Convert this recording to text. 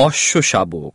অশ্ব শাবক